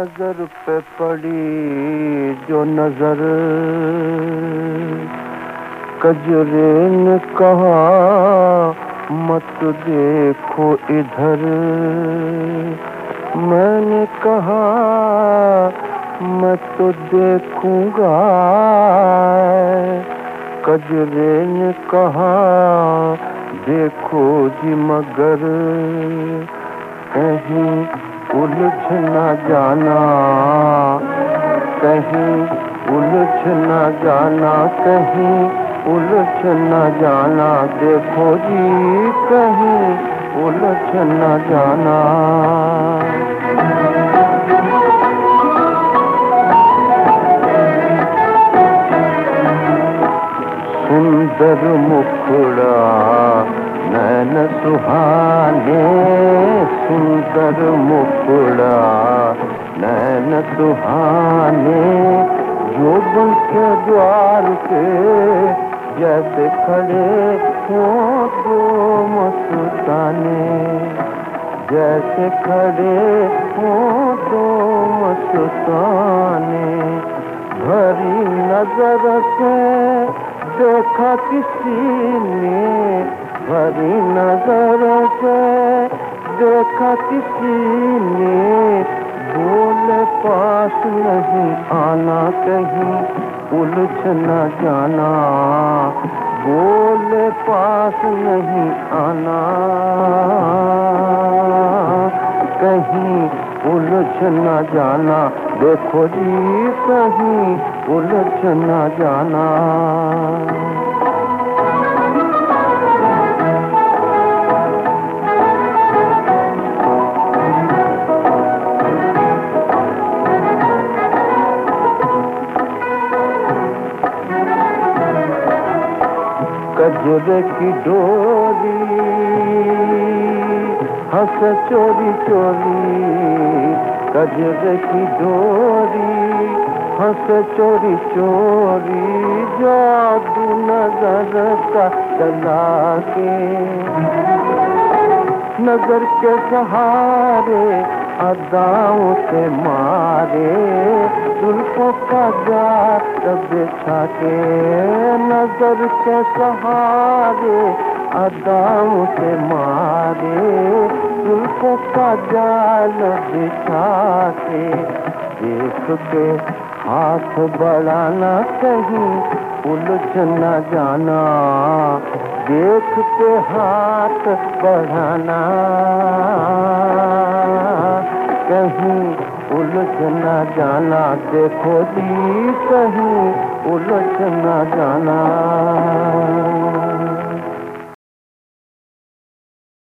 नज़र पे पड़ी जो नज़र। कजरे ने कहा, मत देखो इधर। मैंने कहा, मैं तो देखूँगा। कजरे ने कहा, देखो जी मगर। कहीं उलझ न जाना। कहीं उलझ न जाना, कहीं उलझ न जाना। देखो जी, कहीं उलझ न जाना। सुंदर मुखड़ा, नैन सुहाने सुंदर मुखड़ा नैन सुहाने, जो बन के द्वार के, जैसे खड़े हो दो मस्ताने। जैसे खड़े हो दो मस्ताने। भरी नज़र से देखा किसी ने, भरी नज़र देखा किसी ने बोले पास नहीं, आना कहीं, उलझ न जाना। बोले पास नहीं, आना। कहीं उलझ न जाना, देखो जी कहीं उलझ न जाना। डोरी हंस चोरी चोरी कजरे की डोरी हंस चोरी चोरी जादू नजर का चला के नजर के सहारे अदाओं से मारे, जुल्फों का जात बिछा के नज़र के सहारे, अदाओं से मारे, जुल्फों का जाल बिछा के देख के हाथ बढ़ाना कहीं, उलझ न जाना। देख के हाथ बढ़ाना। कहीं उलझ न जाना देखो जी कहीं उलझ न जाना।